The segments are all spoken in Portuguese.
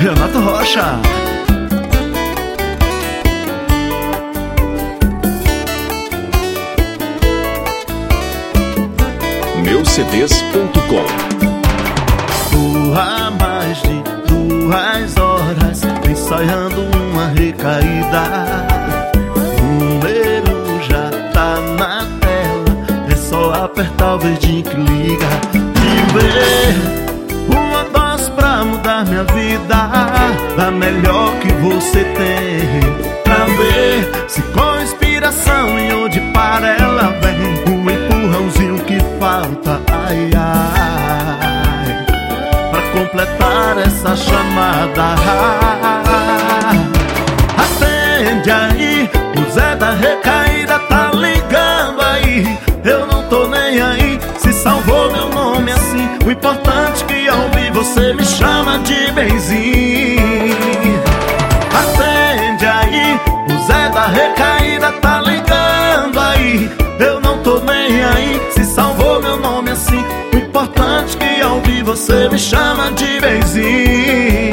Renato Rocha. Meucds.com Há mais de duas horas ensaiando uma recaída. O número já tá na tela, é só apertar o verdinho que liga. E ver vida, da melhor que você tem. Pra ver se com inspiração e onde para ela vem, um empurrãozinho que falta. Ai, ai pra completar essa chamada. Atende aí, o Zé da recaída tá ligando aí. Eu não tô nem aí, se salvou meu nome assim. O importante que ao você me chama de benzinho. Atende aí, o Zé da recaída tá ligando aí. Eu não tô nem aí, se salvou meu nome assim. O importante que ao ouvir você me chama de benzinho.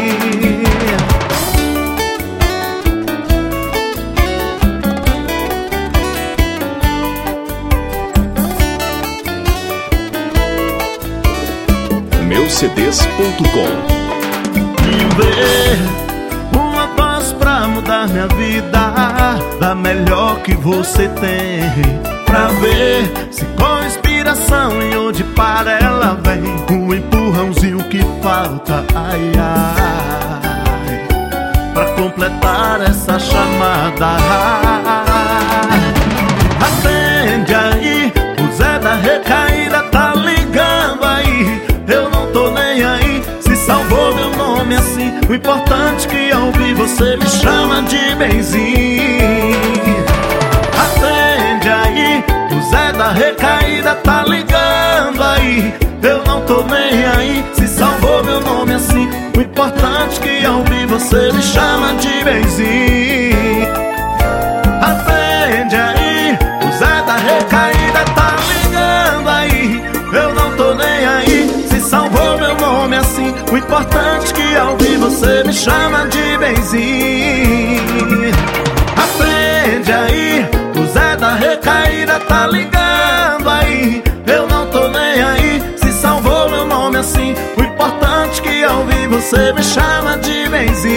Meucds.com E ver uma voz pra mudar minha vida Da melhor que você tem. Pra ver se com inspiração e onde para ela vem Um empurrãozinho que falta, ai ai. Pra completar essa chamada O importante que ao ouvir você me chama de benzinho. Atende aí, o Zé da recaída tá ligando aí. Eu não tô nem aí, se salvou meu nome assim. O importante que ao ouvir você me chama de benzinho O importante que ao ouvir você me chama de benzinho. Atende aí, o Zé da recaída tá ligando aí. Eu não tô nem aí, se salvou meu nome assim. O importante que ao ouvir você me chama de benzinho